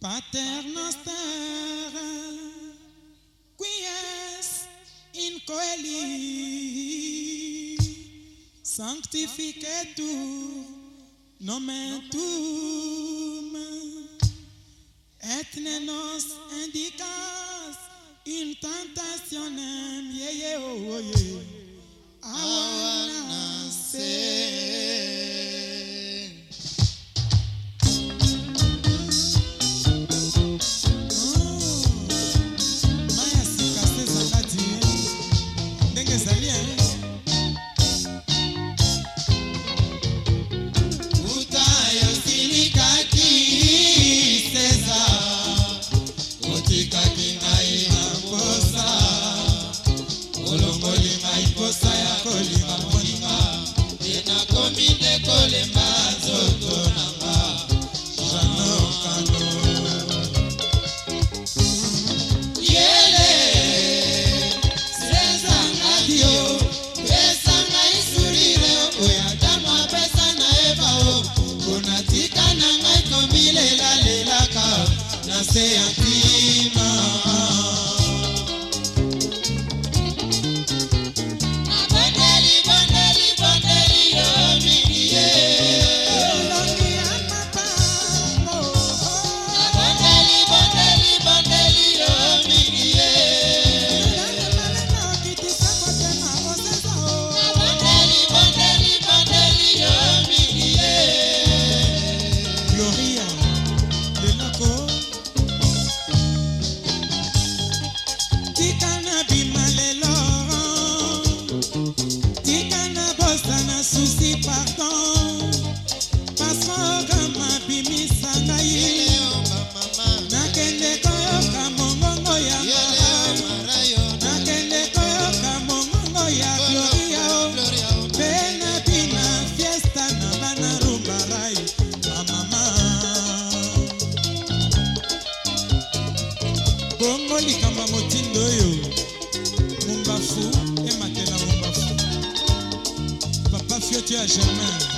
Pater noster, qui es in coeli, sanctificetur nomen tuum, et ne nos indicas in tentationem, yeah, yeah, oh, yeah, nascer aqui. Mm-hmm.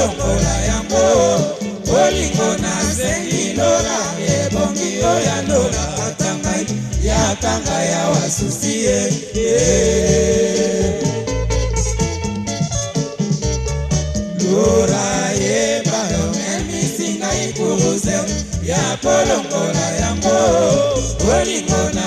lokola yango bolingo nasengi lola ebongi oyo lola atanga yakanga ya wasusi ye eh. lora yeba yomemisingai kuruze ya kolongola yango bolingo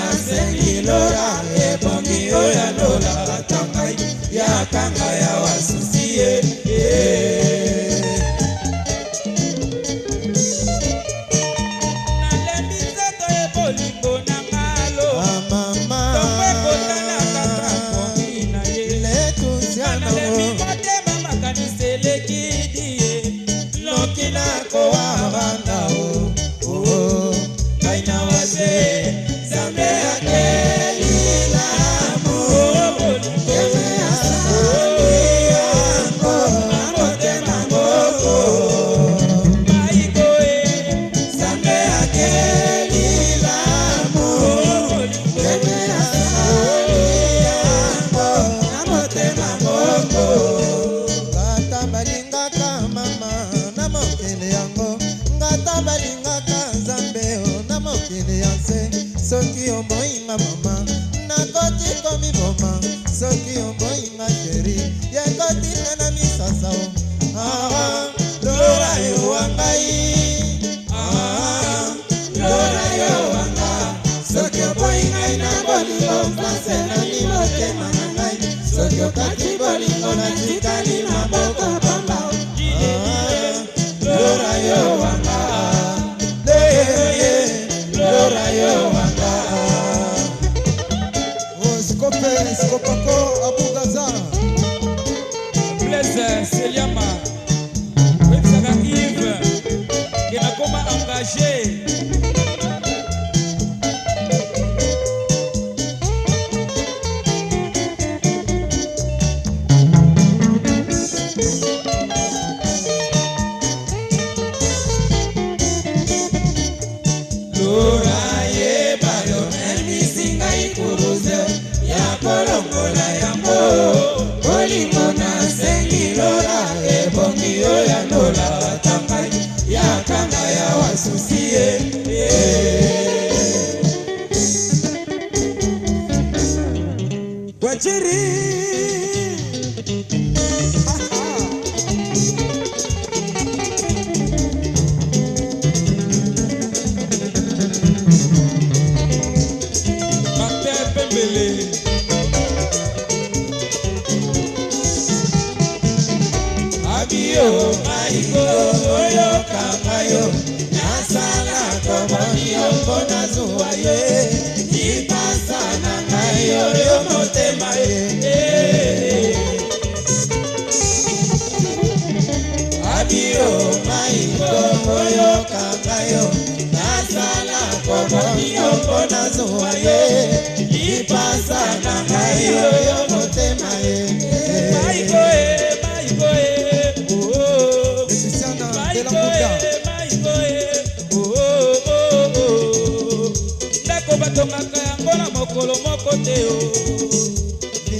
batongaka yango na mokolo moko te o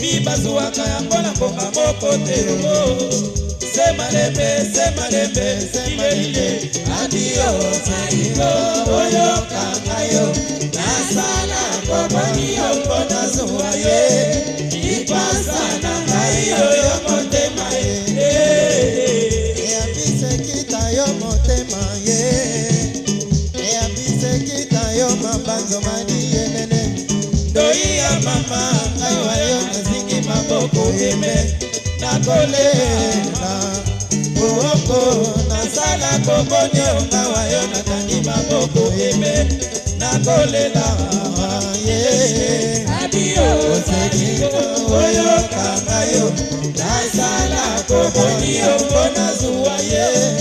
mi bazwaka yango na ngonga moko te o se malembe se malembe ilelile adio saio oyokanga yo nasala komoni yo mpo nazwa ye koyeme nakolela ooko nasala koboni ongawa yo natandi maboko eme nakolela ye osekika oyokanga yo nasala koboni yo mpo nazuwa ye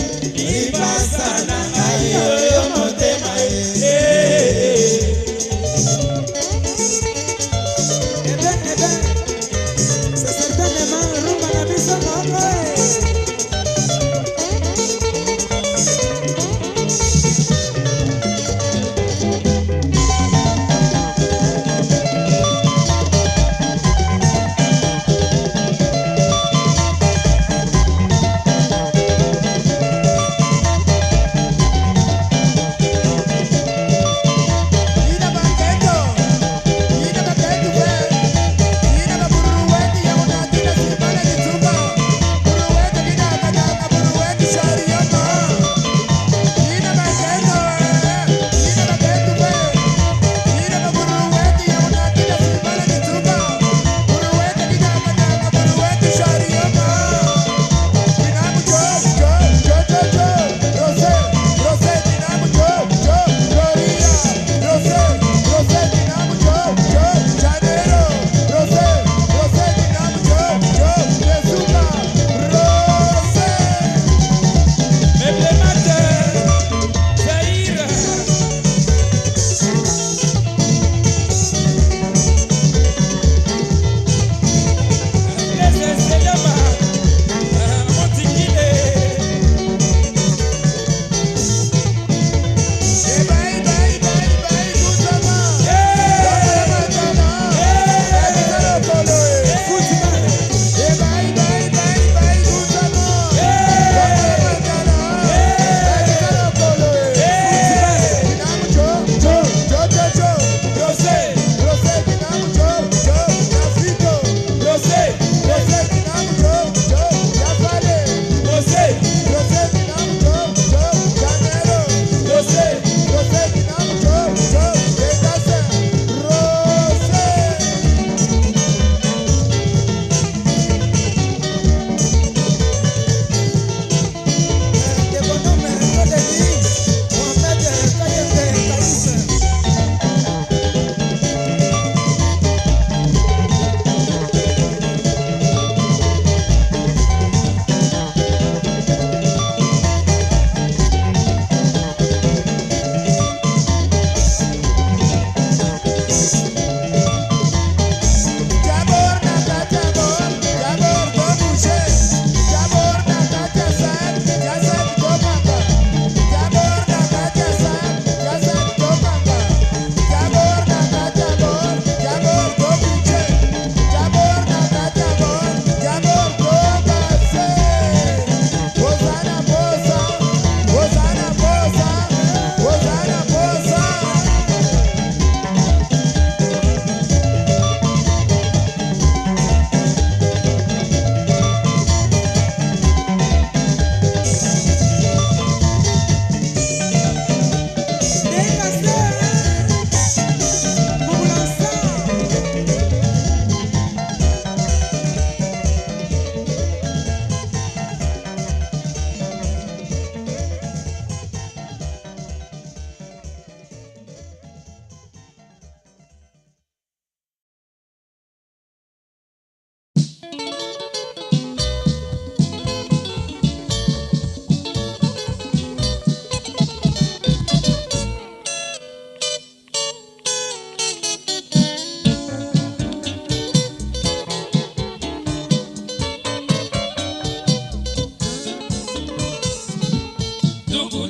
Un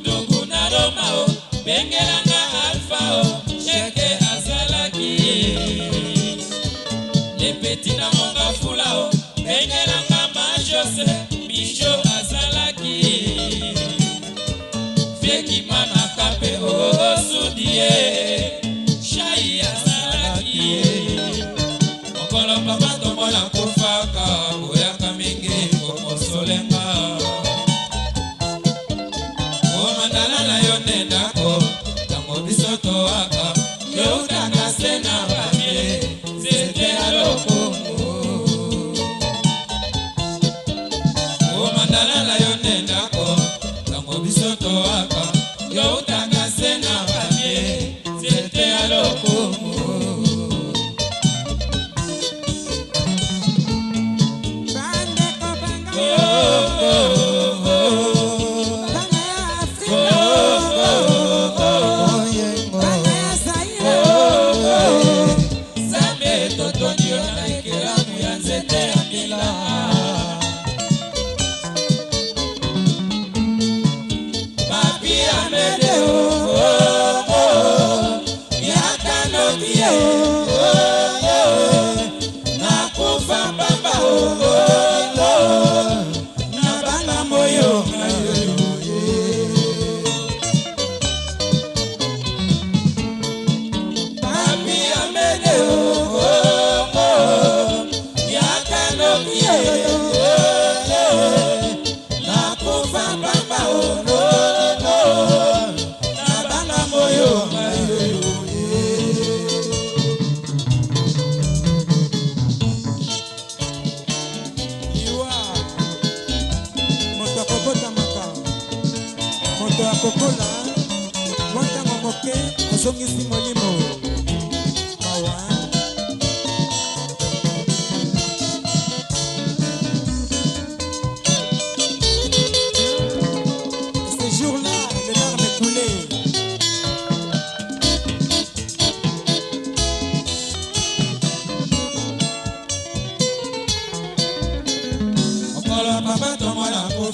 aroma, oh. venga o bàbá tọmọ là kó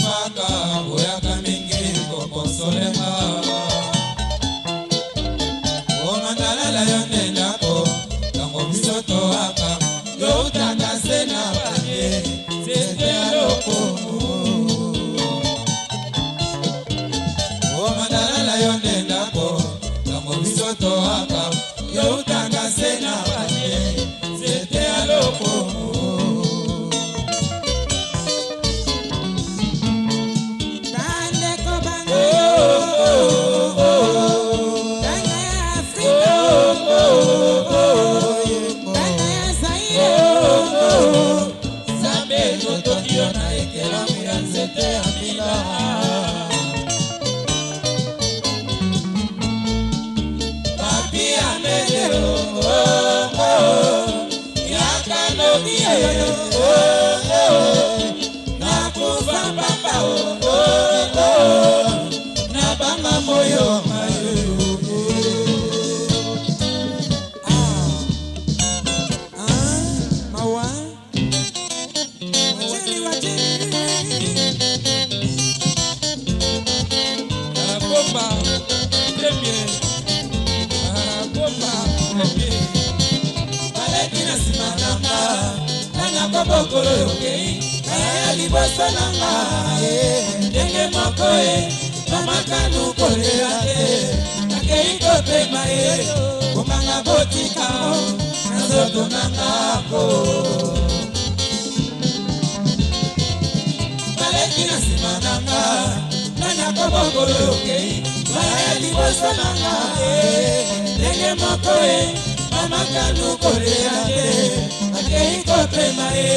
nanga eh, ndenge moko ye eh, bamakanu kolela te eh, nakei kopema ye komanga botika na nzoto nangako baleki na nsima nanga nani akobongolo okei balaya liboso nanga ndenge moko ye bamakanu kolela te nakei kopema ye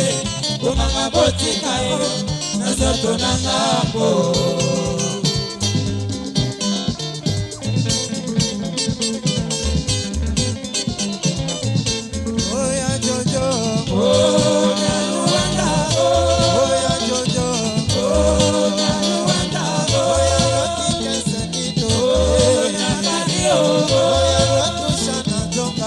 komanga botika yo nzoto na ngambo oya jojo oya luanda oya jojo oya luanda oya lokikesakito oya kario oya lotusa na nzonga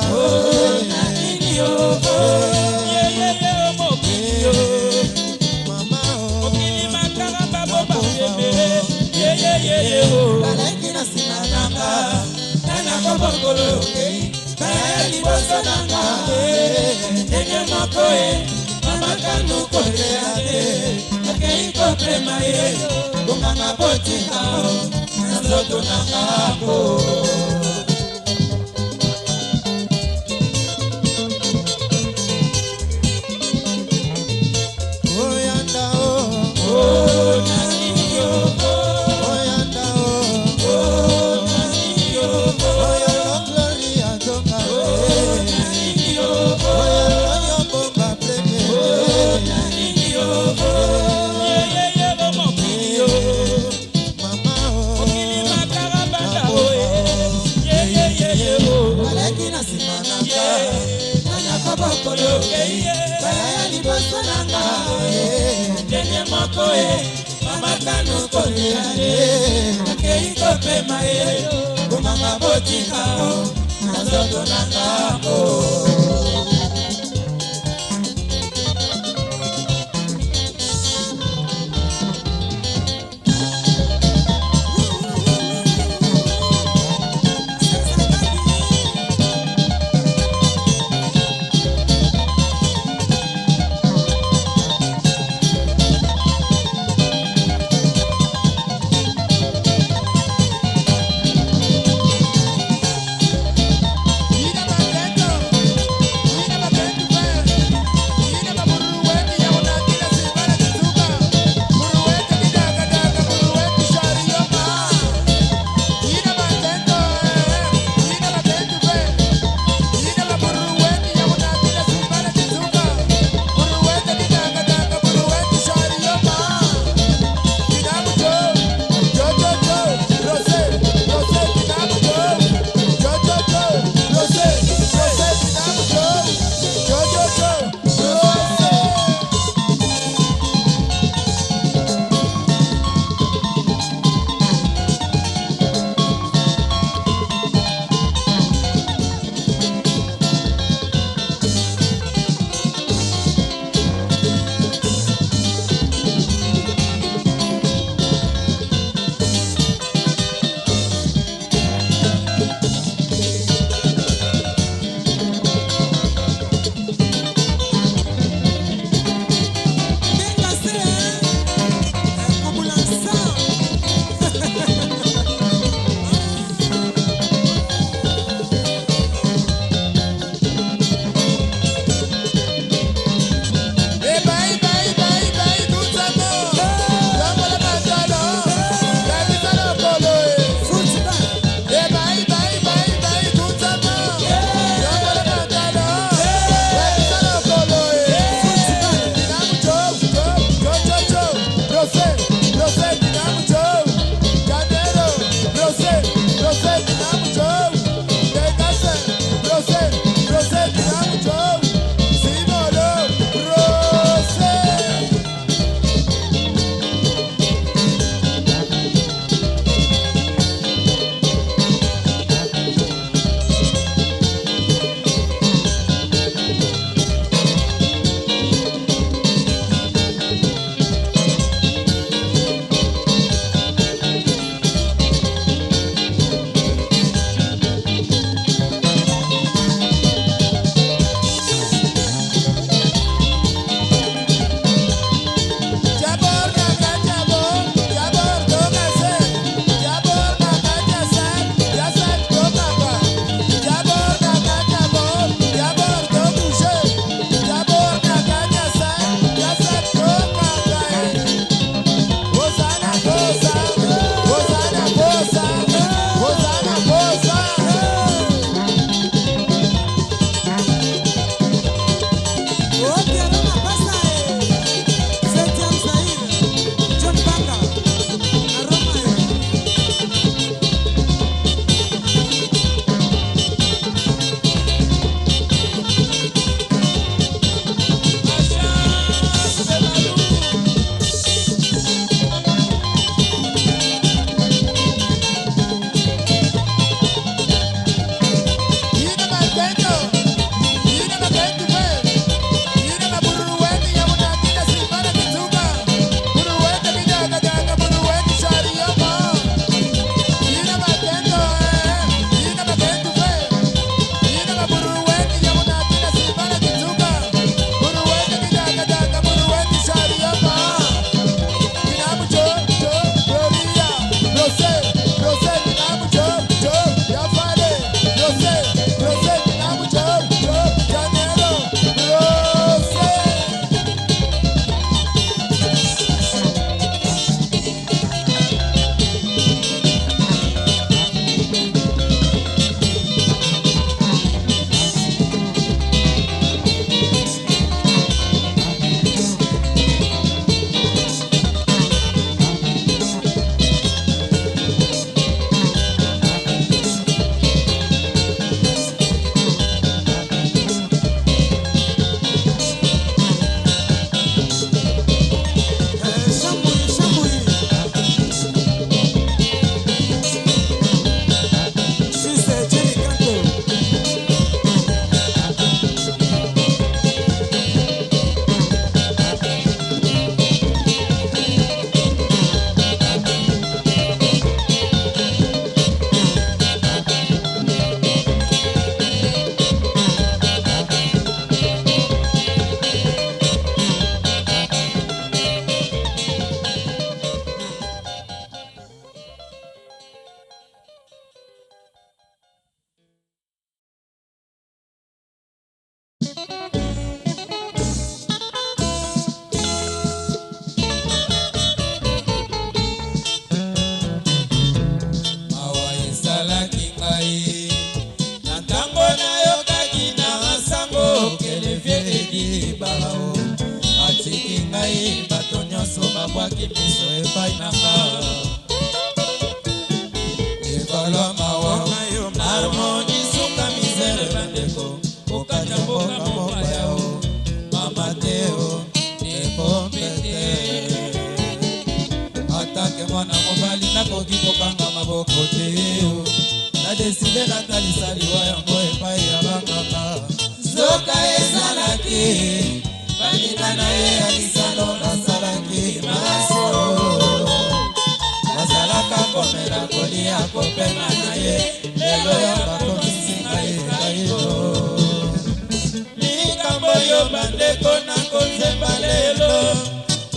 likolo kaya eh, eh, liboso nanga eh, ndenge moko ye mamakanu kolela te akei kopema ye bonganga botika na nzoto nanga po motema ye komanga botinga o na nzoto na ngako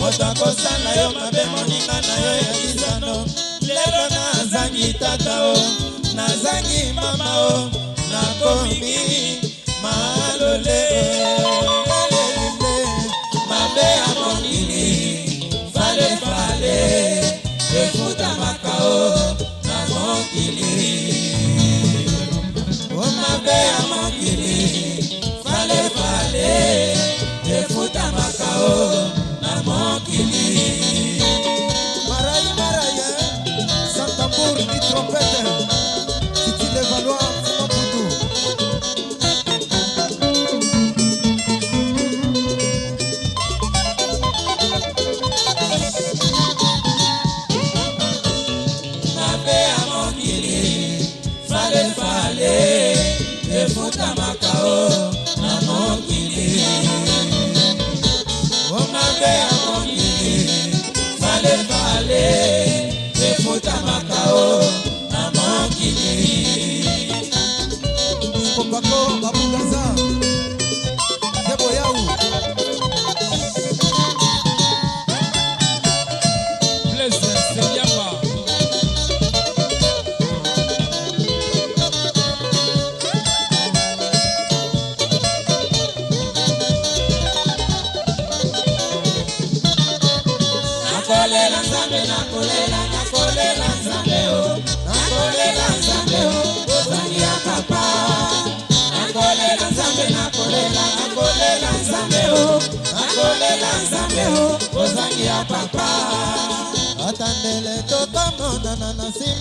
moto akosala yo mabe moninga na yo ya lisano lelo nazangi tata o nazangi mama o nakomi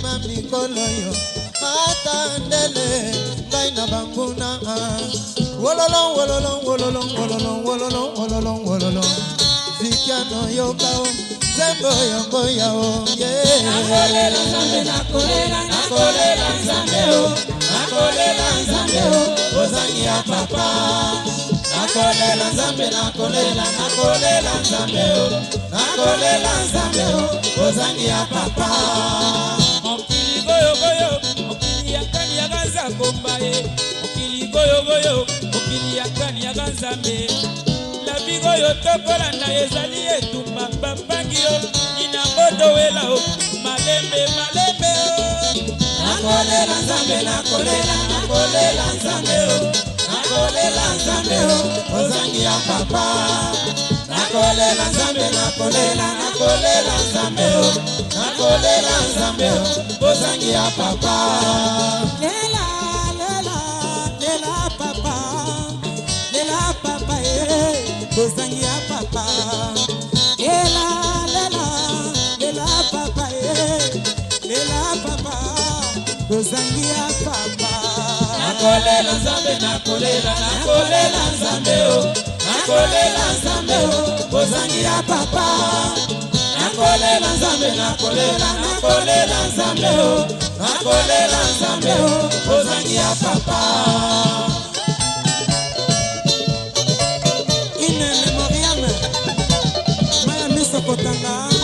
motema mikolo yo ata ndele ngai na banguna wololo wololo wololo wololo wololo wololo wololo vikiano yoka o nzembo yongo ya o nakolela nzambe nakolela nakolela nzambe o nakolela nzambe o ozangi ya papa nakolela nzambe nakolela nakolela nzambe o nakolela nzambe o ozangi ya papa ngomba ye mokili goyogoyo mokili ya kani yaka nzambe labi oyo tokolanda ezali etumba bambangi yo nina bodowela o malembe malembe o nakolela nzambe nakolela nakolela nzambe o nakolela nzambe o ozangi ya papa nakolela nzambe nakolela nakolela nzambe o nakolela nzambe o ozangi ya papa ozangi ya papa nakolela nzambe nakolela nakolela nzambe o nakolela nzambe o ozangi ya papa nakolela nzambe nakolela nakolela nzambe o nakolela nzambe o ozangi ya papa inene moriame maya miso kotanga